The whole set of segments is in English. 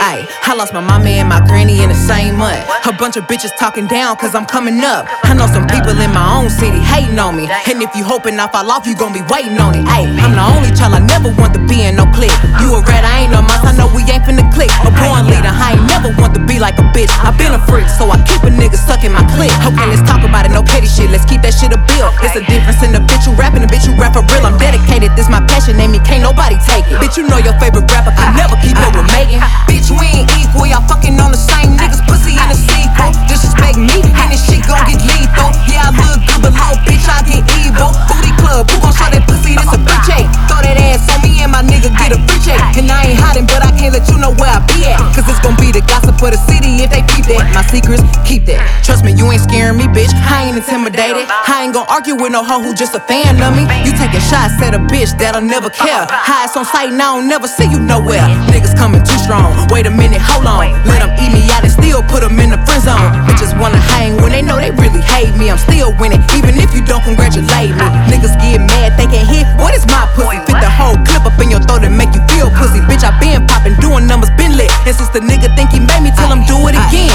Ayy, I lost my mama and my granny in the same month. A bunch of bitches talking down cause I'm coming up. I know some people in my own city hating on me. And if you hoping I fall off, you gon' be waiting on it. Ayy, I'm the only child I never want to be in no clique. You a rat, I ain't no mouse, I know we ain't finna click. A born leader, I ain't never want to be like a bitch. I been a freak, so I keep a nigga stuck in my clique. Okay, let's talk about it, no petty shit, let's keep that shit a bill. It's a difference in the bitch who rapping, the bitch who rap for real. I'm dedicated, this my passion, name me, can't nobody take it. Bitch, you know your favorite rapper be the city if they peep that. My secrets, keep that. Trust me, you ain't scaring me, bitch. I ain't intimidated. I ain't gon' argue with no hoe who just a fan of me. You taking shots at a bitch that'll never care. Highs on sight, and I don't never see you nowhere. Niggas coming too strong. Wait a minute, hold on. Let them eat me out and still put them in the friend zone. Bitches wanna hang when they know they really hate me. I'm still winning, even if you don't congratulate me. Niggas get mad, they can't hit. What is my pussy? Fit the in your throat and make you feel pussy. Bitch, I been popping, doing numbers, been lit. And since the nigga think he made me, tell him do it again.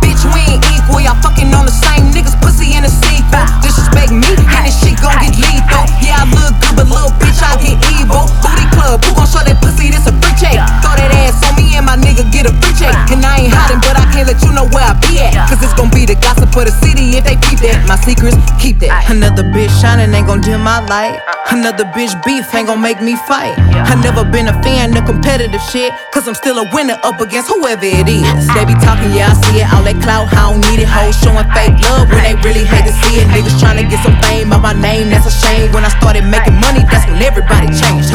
Bitch, we ain't equal, y'all fucking on the same niggas, pussy in a sequel. Disrespect me, and this shit gon' get lethal. Yeah, I look good, but little bitch, I get evil. Booty club, who gon' show that pussy? This a free check. Throw that ass on me and my nigga get a free check. And I ain't hiding, but I can't let you know where I be the gossip of the city if they peep that. My secrets, keep that. Another bitch shining ain't gon' dim my light. Uh-uh. Another bitch beef ain't gon' make me fight. I never been a fan of competitive shit. Cause I'm still a winner up against whoever it is. They be talking, yeah, I see it. All that clout, I don't need it. Hoes showing fake love when they really hate to see it. Niggas trying to get some fame by my name, that's a shame. When I started making money, that's when everybody changed.